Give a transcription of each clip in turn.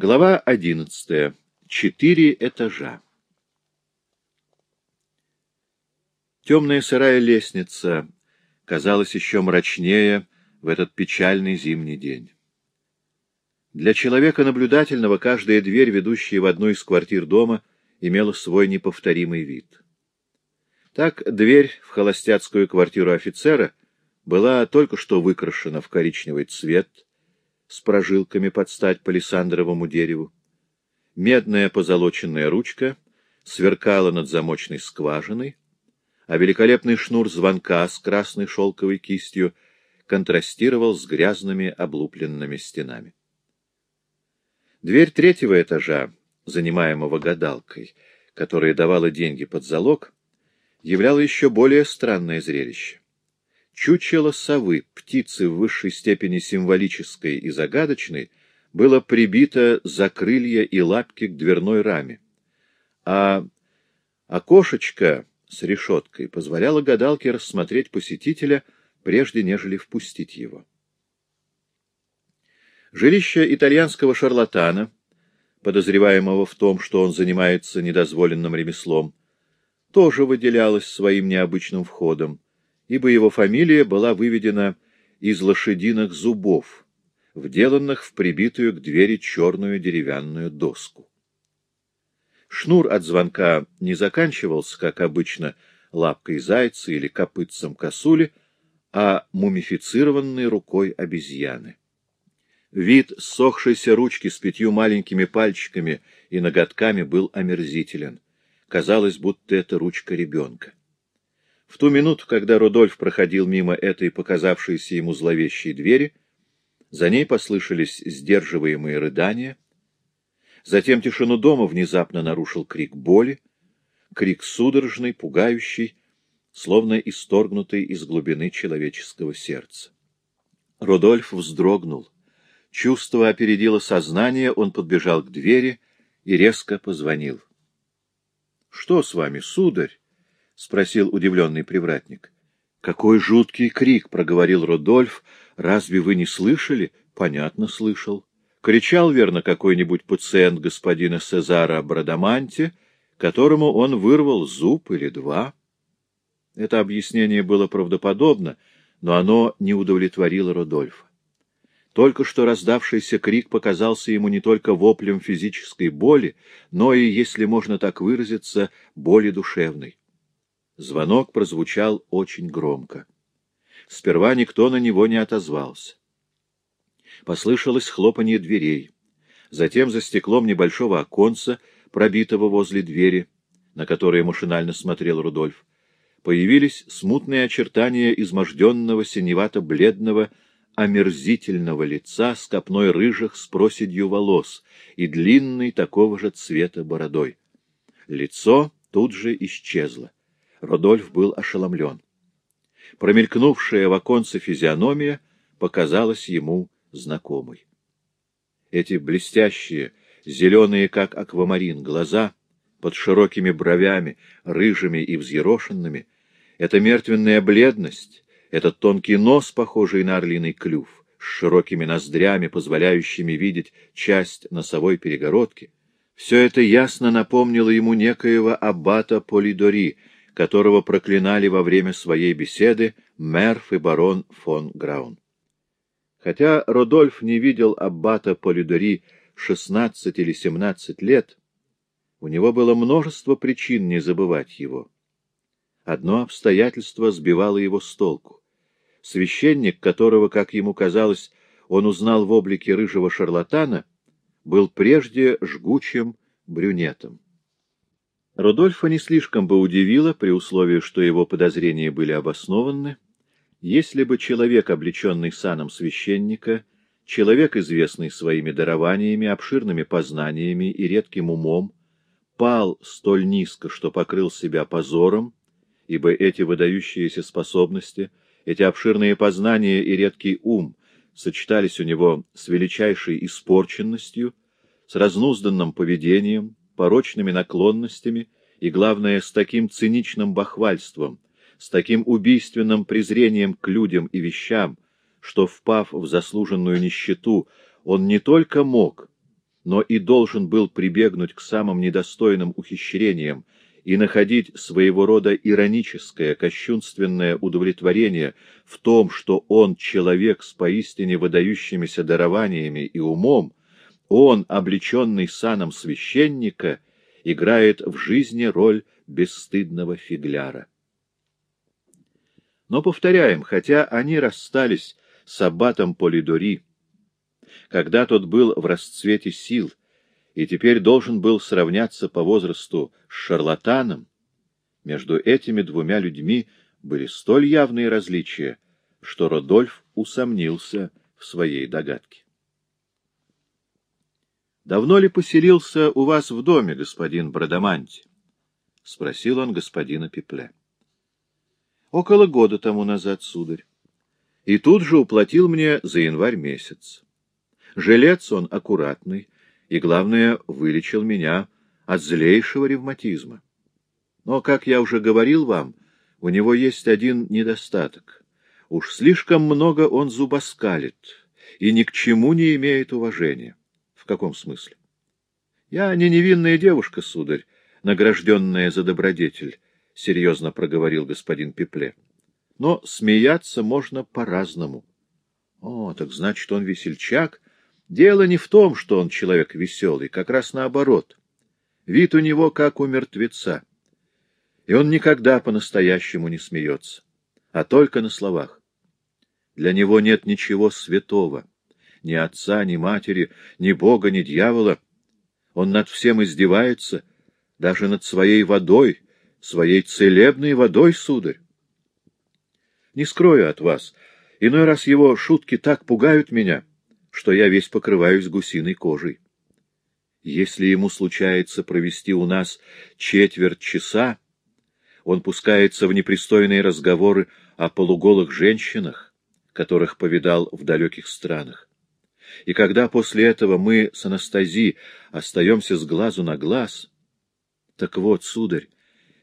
Глава одиннадцатая. Четыре этажа. Темная сырая лестница казалась еще мрачнее в этот печальный зимний день. Для человека наблюдательного каждая дверь, ведущая в одну из квартир дома, имела свой неповторимый вид. Так дверь в холостяцкую квартиру офицера была только что выкрашена в коричневый цвет с прожилками под стать палисандровому дереву. Медная позолоченная ручка сверкала над замочной скважиной, а великолепный шнур звонка с красной шелковой кистью контрастировал с грязными облупленными стенами. Дверь третьего этажа, занимаемого гадалкой, которая давала деньги под залог, являла еще более странное зрелище. Чучело совы, птицы в высшей степени символической и загадочной, было прибито за крылья и лапки к дверной раме, а окошечко с решеткой позволяло гадалке рассмотреть посетителя, прежде нежели впустить его. Жилище итальянского шарлатана, подозреваемого в том, что он занимается недозволенным ремеслом, тоже выделялось своим необычным входом, ибо его фамилия была выведена из лошадиных зубов, вделанных в прибитую к двери черную деревянную доску. Шнур от звонка не заканчивался, как обычно, лапкой зайца или копытцем косули, а мумифицированной рукой обезьяны. Вид сохшейся ручки с пятью маленькими пальчиками и ноготками был омерзителен. Казалось, будто это ручка ребенка. В ту минуту, когда Рудольф проходил мимо этой показавшейся ему зловещей двери, за ней послышались сдерживаемые рыдания. Затем тишину дома внезапно нарушил крик боли, крик судорожный, пугающий, словно исторгнутый из глубины человеческого сердца. Рудольф вздрогнул. Чувство опередило сознание, он подбежал к двери и резко позвонил. — Что с вами, сударь? — спросил удивленный привратник. — Какой жуткий крик! — проговорил Рудольф. — Разве вы не слышали? — Понятно, слышал. Кричал, верно, какой-нибудь пациент господина Сезара Брадаманти, которому он вырвал зуб или два. Это объяснение было правдоподобно, но оно не удовлетворило Рудольфа. Только что раздавшийся крик показался ему не только воплем физической боли, но и, если можно так выразиться, боли душевной. Звонок прозвучал очень громко. Сперва никто на него не отозвался. Послышалось хлопанье дверей. Затем за стеклом небольшого оконца, пробитого возле двери, на которое машинально смотрел Рудольф, появились смутные очертания изможденного синевато-бледного омерзительного лица с копной рыжих с проседью волос и длинной такого же цвета бородой. Лицо тут же исчезло. Родольф был ошеломлен. Промелькнувшая в оконце физиономия показалась ему знакомой. Эти блестящие, зеленые, как аквамарин, глаза под широкими бровями, рыжими и взъерошенными, эта мертвенная бледность, этот тонкий нос, похожий на орлиный клюв, с широкими ноздрями, позволяющими видеть часть носовой перегородки, все это ясно напомнило ему некоего аббата Полидори, которого проклинали во время своей беседы Мерф и барон фон Граун. Хотя Родольф не видел аббата Полидори шестнадцать или семнадцать лет, у него было множество причин не забывать его. Одно обстоятельство сбивало его с толку. Священник, которого, как ему казалось, он узнал в облике рыжего шарлатана, был прежде жгучим брюнетом. Рудольфа не слишком бы удивило, при условии, что его подозрения были обоснованы, если бы человек, облеченный саном священника, человек, известный своими дарованиями, обширными познаниями и редким умом, пал столь низко, что покрыл себя позором, ибо эти выдающиеся способности — эти обширные познания и редкий ум сочетались у него с величайшей испорченностью, с разнузданным поведением, порочными наклонностями и, главное, с таким циничным бахвальством, с таким убийственным презрением к людям и вещам, что, впав в заслуженную нищету, он не только мог, но и должен был прибегнуть к самым недостойным ухищрениям и находить своего рода ироническое, кощунственное удовлетворение в том, что он человек с поистине выдающимися дарованиями и умом, он, облеченный саном священника, играет в жизни роль бесстыдного фигляра. Но, повторяем, хотя они расстались с аббатом Полидори, когда тот был в расцвете сил и теперь должен был сравняться по возрасту с шарлатаном, между этими двумя людьми были столь явные различия, что Родольф усомнился в своей догадке. «Давно ли поселился у вас в доме, господин Брадаманти?» — спросил он господина Пепле. «Около года тому назад, сударь. И тут же уплатил мне за январь месяц. Жилец он аккуратный, и, главное, вылечил меня от злейшего ревматизма. Но, как я уже говорил вам, у него есть один недостаток. Уж слишком много он зубоскалит и ни к чему не имеет уважения. Каком смысле? Я не невинная девушка, сударь, награжденная за добродетель, — серьезно проговорил господин Пепле. Но смеяться можно по-разному. О, так значит, он весельчак — Дело не в том, что он человек веселый, как раз наоборот. Вид у него как у мертвеца. И он никогда по-настоящему не смеется, а только на словах. Для него нет ничего святого, ни отца, ни матери, ни бога, ни дьявола. Он над всем издевается, даже над своей водой, своей целебной водой, сударь. Не скрою от вас, иной раз его шутки так пугают меня, что я весь покрываюсь гусиной кожей. Если ему случается провести у нас четверть часа, он пускается в непристойные разговоры о полуголых женщинах, которых повидал в далеких странах. И когда после этого мы с Анастази остаемся с глазу на глаз... Так вот, сударь,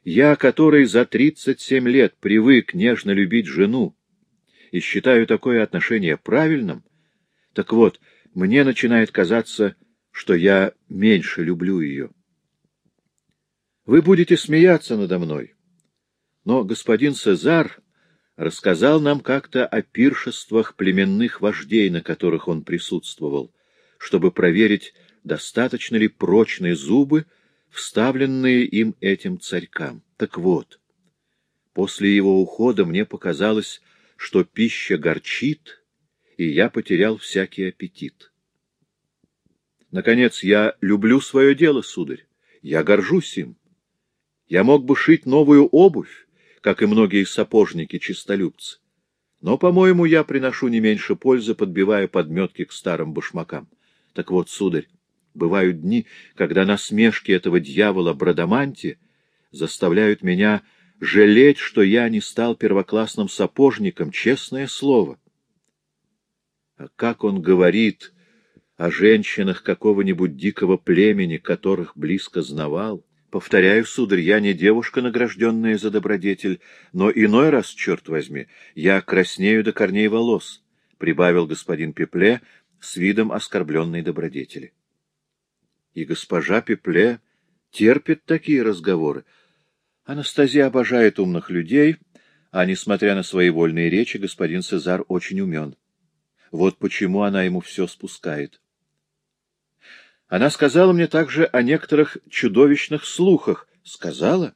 я, который за тридцать семь лет привык нежно любить жену и считаю такое отношение правильным, — так вот, мне начинает казаться, что я меньше люблю ее. Вы будете смеяться надо мной, но господин Цезар рассказал нам как-то о пиршествах племенных вождей, на которых он присутствовал, чтобы проверить, достаточно ли прочные зубы, вставленные им этим царькам. Так вот, после его ухода мне показалось, что пища горчит, и я потерял всякий аппетит. Наконец, я люблю свое дело, сударь. Я горжусь им. Я мог бы шить новую обувь, как и многие сапожники-чистолюбцы. Но, по-моему, я приношу не меньше пользы, подбивая подметки к старым башмакам. Так вот, сударь, бывают дни, когда насмешки этого дьявола Брадаманти заставляют меня жалеть, что я не стал первоклассным сапожником, честное слово. А как он говорит о женщинах какого-нибудь дикого племени, которых близко знавал. Повторяю, сударь, я не девушка, награжденная за добродетель, но иной раз, черт возьми, я краснею до корней волос, — прибавил господин Пепле с видом оскорбленной добродетели. И госпожа Пепле терпит такие разговоры. Анастасия обожает умных людей, а, несмотря на свои вольные речи, господин Цезар очень умен. Вот почему она ему все спускает. Она сказала мне также о некоторых чудовищных слухах. Сказала?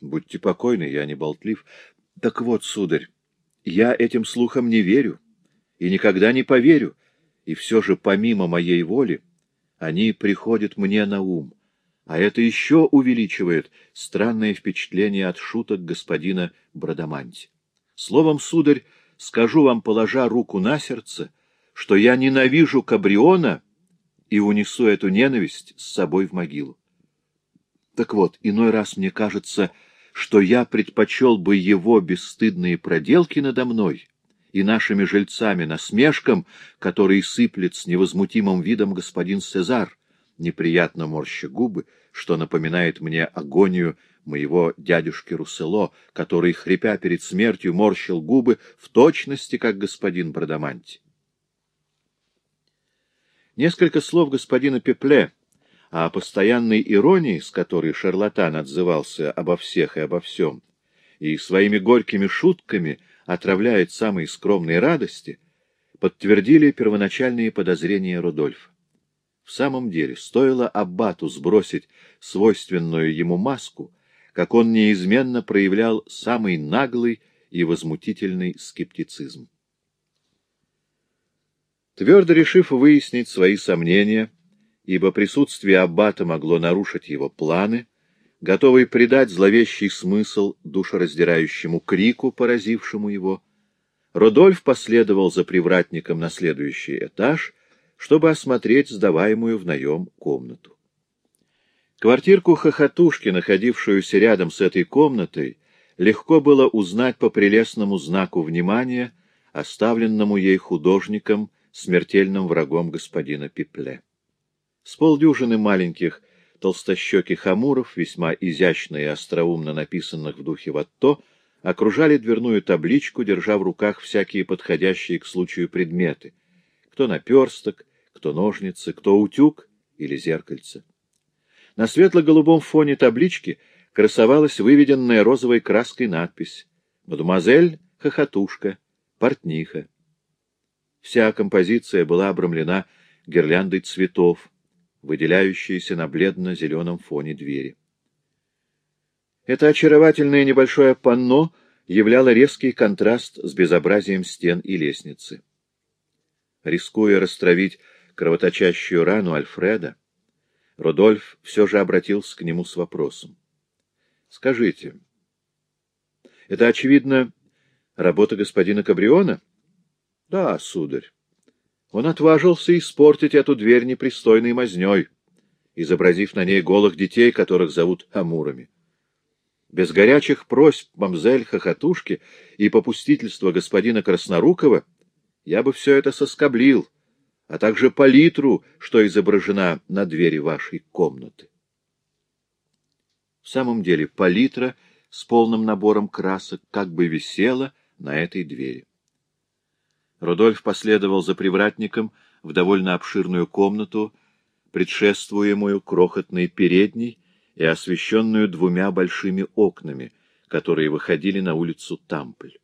Будьте покойны, я не болтлив. Так вот, сударь, я этим слухам не верю и никогда не поверю, и все же, помимо моей воли, они приходят мне на ум, а это еще увеличивает странное впечатление от шуток господина Брадаманти. Словом, сударь, скажу вам, положа руку на сердце, что я ненавижу Кабриона и унесу эту ненависть с собой в могилу. Так вот, иной раз мне кажется, что я предпочел бы его бесстыдные проделки надо мной и нашими жильцами насмешкам, которые сыплет с невозмутимым видом господин Сезар, неприятно морща губы, что напоминает мне агонию моего дядюшки Руссело, который, хрипя перед смертью, морщил губы в точности, как господин Брадаманти. Несколько слов господина Пепле о постоянной иронии, с которой шарлатан отзывался обо всех и обо всем, и своими горькими шутками отравляет самые скромные радости, подтвердили первоначальные подозрения Рудольфа. В самом деле, стоило Аббату сбросить свойственную ему маску, как он неизменно проявлял самый наглый и возмутительный скептицизм. Твердо решив выяснить свои сомнения, ибо присутствие Аббата могло нарушить его планы, готовый придать зловещий смысл душераздирающему крику, поразившему его, Рудольф последовал за привратником на следующий этаж, чтобы осмотреть сдаваемую в наем комнату. Квартирку хохотушки, находившуюся рядом с этой комнатой, легко было узнать по прелестному знаку внимания, оставленному ей художником, смертельным врагом господина Пипле. С полдюжины маленьких толстощеких амуров, весьма изящно и остроумно написанных в духе Ватто, окружали дверную табличку, держа в руках всякие подходящие к случаю предметы. Кто наперсток, кто ножницы, кто утюг или зеркальце. На светло-голубом фоне таблички красовалась выведенная розовой краской надпись «Мадемуазель Хохотушка, портниха». Вся композиция была обрамлена гирляндой цветов, выделяющейся на бледно-зеленом фоне двери. Это очаровательное небольшое панно являло резкий контраст с безобразием стен и лестницы. Рискуя растравить кровоточащую рану Альфреда, Рудольф все же обратился к нему с вопросом. — Скажите, это, очевидно, работа господина Кабриона? — Да, сударь. Он отважился испортить эту дверь непристойной мазней, изобразив на ней голых детей, которых зовут Амурами. Без горячих просьб мамзель Хохотушки и попустительства господина Краснорукова я бы все это соскоблил, а также палитру, что изображена на двери вашей комнаты. В самом деле палитра с полным набором красок как бы висела на этой двери. Рудольф последовал за привратником в довольно обширную комнату, предшествуемую крохотной передней и освещенную двумя большими окнами, которые выходили на улицу Тампль.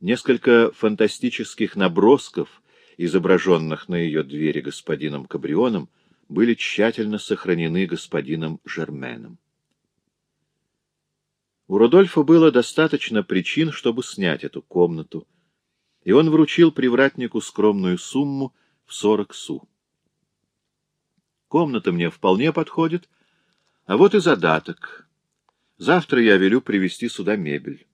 Несколько фантастических набросков, изображенных на ее двери господином Кабрионом, были тщательно сохранены господином Жерменом. У Рудольфа было достаточно причин, чтобы снять эту комнату, и он вручил привратнику скромную сумму в сорок су. Комната мне вполне подходит, а вот и задаток. Завтра я велю привезти сюда мебель.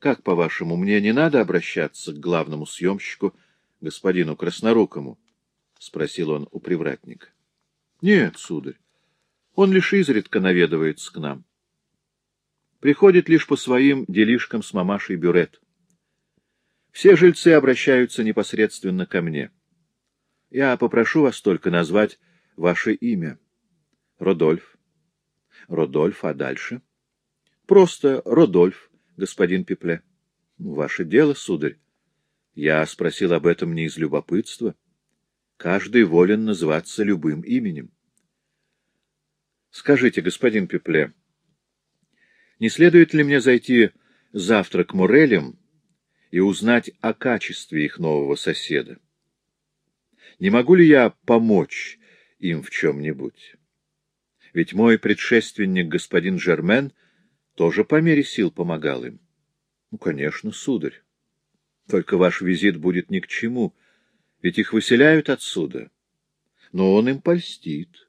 Как, по-вашему, мне не надо обращаться к главному съемщику, господину Краснорукому? — спросил он у привратника. — Нет, сударь, он лишь изредка наведывается к нам. Приходит лишь по своим делишкам с мамашей Бюрет. Все жильцы обращаются непосредственно ко мне. Я попрошу вас только назвать ваше имя. Родольф. Родольф, а дальше? Просто Родольф, господин Пепле. Ваше дело, сударь. Я спросил об этом не из любопытства. Каждый волен называться любым именем. Скажите, господин Пепле, не следует ли мне зайти завтра к Мурелям и узнать о качестве их нового соседа. Не могу ли я помочь им в чем-нибудь? Ведь мой предшественник, господин Жермен, тоже по мере сил помогал им. Ну, конечно, сударь. Только ваш визит будет ни к чему, ведь их выселяют отсюда. Но он им польстит.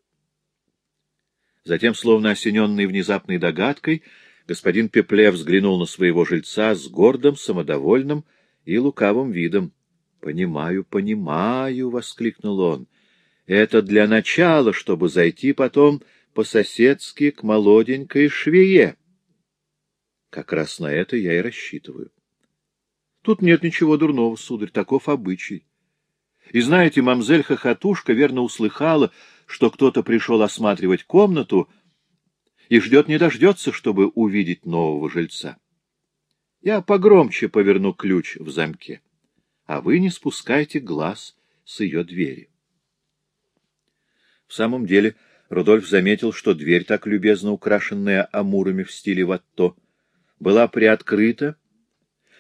Затем, словно осененный внезапной догадкой, господин Пепле взглянул на своего жильца с гордым, самодовольным и лукавым видом. — Понимаю, понимаю, — воскликнул он. — Это для начала, чтобы зайти потом по-соседски к молоденькой швее. Как раз на это я и рассчитываю. Тут нет ничего дурного, сударь, таков обычай. И знаете, мамзель Хохотушка верно услыхала, что кто-то пришел осматривать комнату, — и ждет не дождется, чтобы увидеть нового жильца. Я погромче поверну ключ в замке, а вы не спускайте глаз с ее двери. В самом деле, Рудольф заметил, что дверь, так любезно украшенная амурами в стиле ватто, была приоткрыта,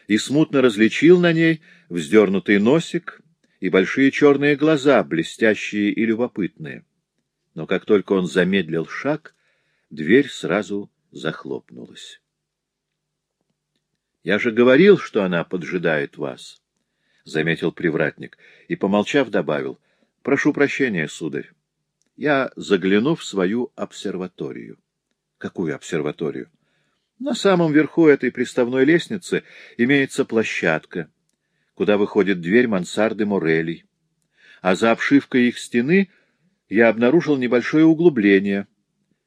и смутно различил на ней вздернутый носик и большие черные глаза, блестящие и любопытные. Но как только он замедлил шаг, дверь сразу захлопнулась. — Я же говорил, что она поджидает вас, — заметил привратник, и, помолчав, добавил. — Прошу прощения, сударь. Я загляну в свою обсерваторию. — Какую обсерваторию? — На самом верху этой приставной лестницы имеется площадка, куда выходит дверь мансарды Морелей. А за обшивкой их стены я обнаружил небольшое углубление —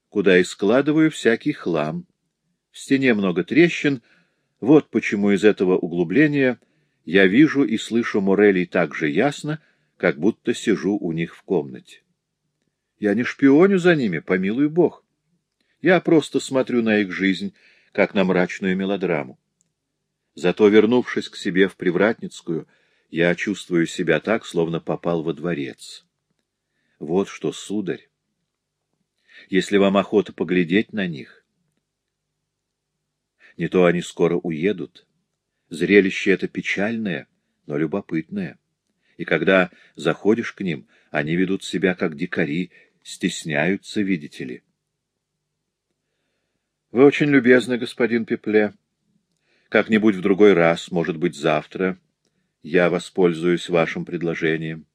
куда и складываю всякий хлам. В стене много трещин, вот почему из этого углубления я вижу и слышу Морелей так же ясно, как будто сижу у них в комнате. Я не шпионю за ними, помилуй бог. Я просто смотрю на их жизнь, как на мрачную мелодраму. Зато, вернувшись к себе в Привратницкую, я чувствую себя так, словно попал во дворец. Вот что, сударь, если вам охота поглядеть на них. Не то они скоро уедут. Зрелище это печальное, но любопытное. И когда заходишь к ним, они ведут себя как дикари, стесняются, видите ли. Вы очень любезны, господин Пепле. Как-нибудь в другой раз, может быть, завтра, я воспользуюсь вашим предложением.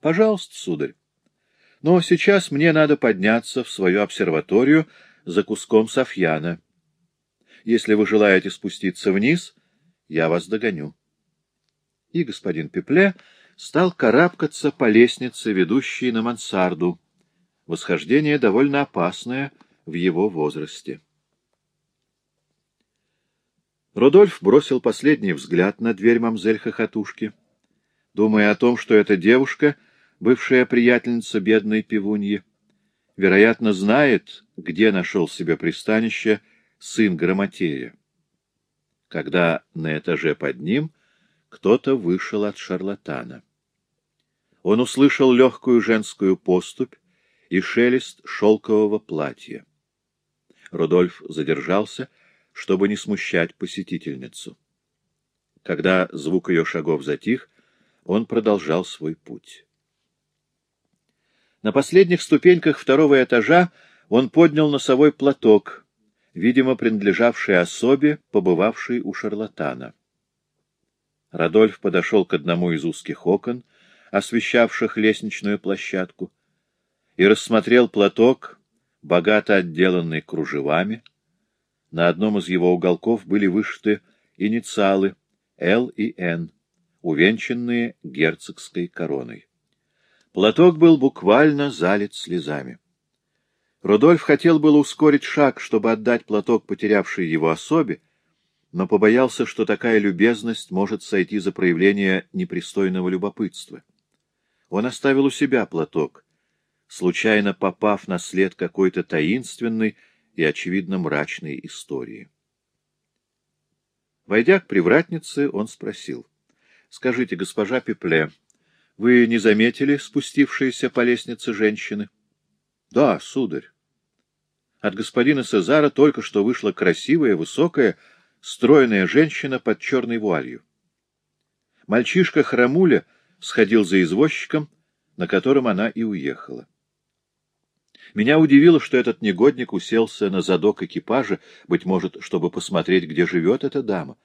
Пожалуйста, сударь. Но сейчас мне надо подняться в свою обсерваторию за куском софьяна. Если вы желаете спуститься вниз, я вас догоню. И господин Пепле стал карабкаться по лестнице, ведущей на мансарду. Восхождение довольно опасное в его возрасте. Рудольф бросил последний взгляд на дверь мамзель-хохотушки, думая о том, что эта девушка — бывшая приятельница бедной пивуньи, вероятно, знает, где нашел себе пристанище сын Грамотея. Когда на этаже под ним кто-то вышел от шарлатана. Он услышал легкую женскую поступь и шелест шелкового платья. Рудольф задержался, чтобы не смущать посетительницу. Когда звук ее шагов затих, он продолжал свой путь. На последних ступеньках второго этажа он поднял носовой платок, видимо, принадлежавший особе, побывавшей у шарлатана. Радольф подошел к одному из узких окон, освещавших лестничную площадку, и рассмотрел платок, богато отделанный кружевами. На одном из его уголков были вышиты инициалы «Л» и «Н», увенчанные герцогской короной. Платок был буквально залит слезами. Рудольф хотел было ускорить шаг, чтобы отдать платок потерявшей его особе, но побоялся, что такая любезность может сойти за проявление непристойного любопытства. Он оставил у себя платок, случайно попав на след какой-то таинственной и, очевидно, мрачной истории. Войдя к привратнице, он спросил. — Скажите, госпожа Пепле, вы не заметили спустившиеся по лестнице женщины? — Да, сударь. От господина Сезара только что вышла красивая, высокая, стройная женщина под черной вуалью. Мальчишка Храмуля сходил за извозчиком, на котором она и уехала. Меня удивило, что этот негодник уселся на задок экипажа, быть может, чтобы посмотреть, где живет эта дама.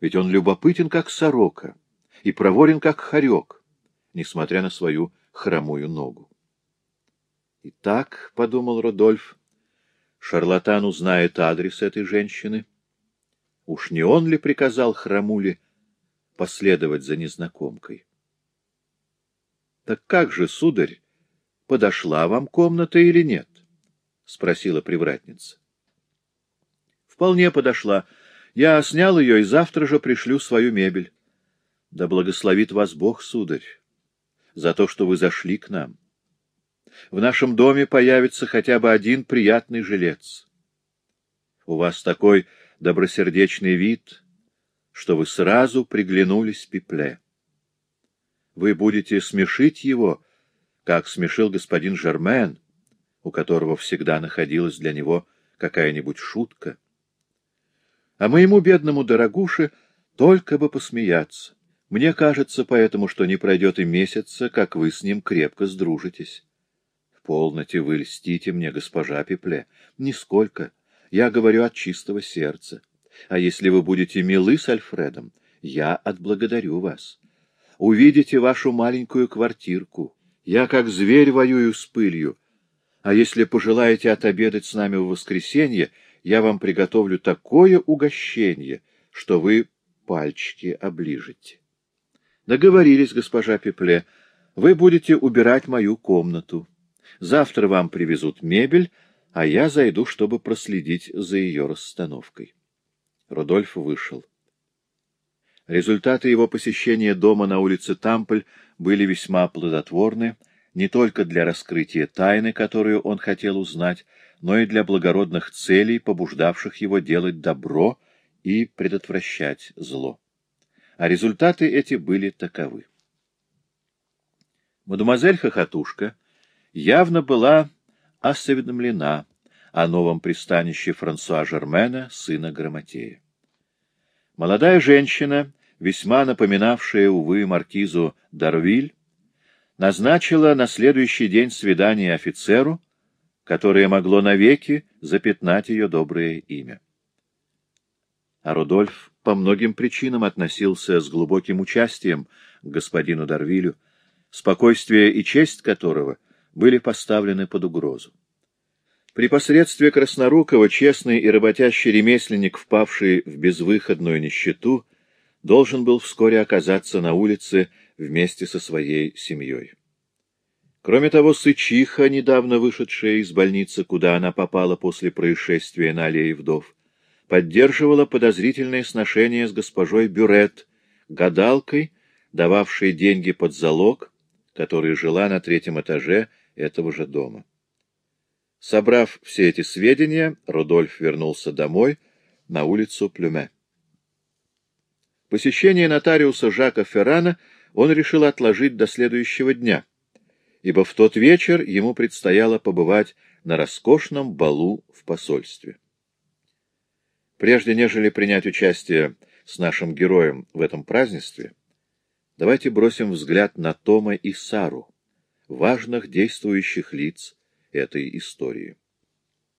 Ведь он любопытен, как сорока, и проворен, как хорек несмотря на свою хромую ногу. «Итак», — подумал Родольф, — «шарлатан узнает адрес этой женщины. Уж не он ли приказал хромуле последовать за незнакомкой?» «Так как же, сударь, подошла вам комната или нет?» — спросила привратница. «Вполне подошла. Я снял ее и завтра же пришлю свою мебель. Да благословит вас Бог, сударь за то, что вы зашли к нам. В нашем доме появится хотя бы один приятный жилец. У вас такой добросердечный вид, что вы сразу приглянулись Пепле. Вы будете смешить его, как смешил господин Жермен, у которого всегда находилась для него какая-нибудь шутка. А моему бедному дорогуше только бы посмеяться. Мне кажется поэтому, что не пройдет и месяца, как вы с ним крепко сдружитесь. Полноте вы льстите мне, госпожа Пепле. Нисколько. Я говорю от чистого сердца. А если вы будете милы с Альфредом, я отблагодарю вас. Увидите вашу маленькую квартирку. Я как зверь воюю с пылью. А если пожелаете отобедать с нами в воскресенье, я вам приготовлю такое угощение, что вы пальчики оближете. Договорились, госпожа Пепле. Вы будете убирать мою комнату. Завтра вам привезут мебель, а я зайду, чтобы проследить за ее расстановкой. Рудольф вышел. Результаты его посещения дома на улице Тампль были весьма плодотворны не только для раскрытия тайны, которую он хотел узнать, но и для благородных целей, побуждавших его делать добро и предотвращать зло а результаты эти были таковы. Мадемуазель Хохотушка явно была осведомлена о новом пристанище Франсуа Жермена, сына Грамотея. Молодая женщина, весьма напоминавшая, увы, маркизу Дарвиль, назначила на следующий день свидание офицеру, которое могло навеки запятнать ее доброе имя. А Рудольф по многим причинам относился с глубоким участием к господину Дарвилю, спокойствие и честь которого были поставлены под угрозу. При посредстве Краснорукова честный и работящий ремесленник, впавший в безвыходную нищету, должен был вскоре оказаться на улице вместе со своей семьей. Кроме того, Сычиха, недавно вышедшая из больницы, куда она попала после происшествия на аллее вдов, поддерживала подозрительные сношения с госпожой Бюрет, гадалкой, дававшей деньги под залог, которая жила на третьем этаже этого же дома. Собрав все эти сведения, Рудольф вернулся домой, на улицу Плюме. Посещение нотариуса Жака Феррана он решил отложить до следующего дня, ибо в тот вечер ему предстояло побывать на роскошном балу в посольстве. Прежде нежели принять участие с нашим героем в этом празднестве, давайте бросим взгляд на Тома и Сару, важных действующих лиц этой истории.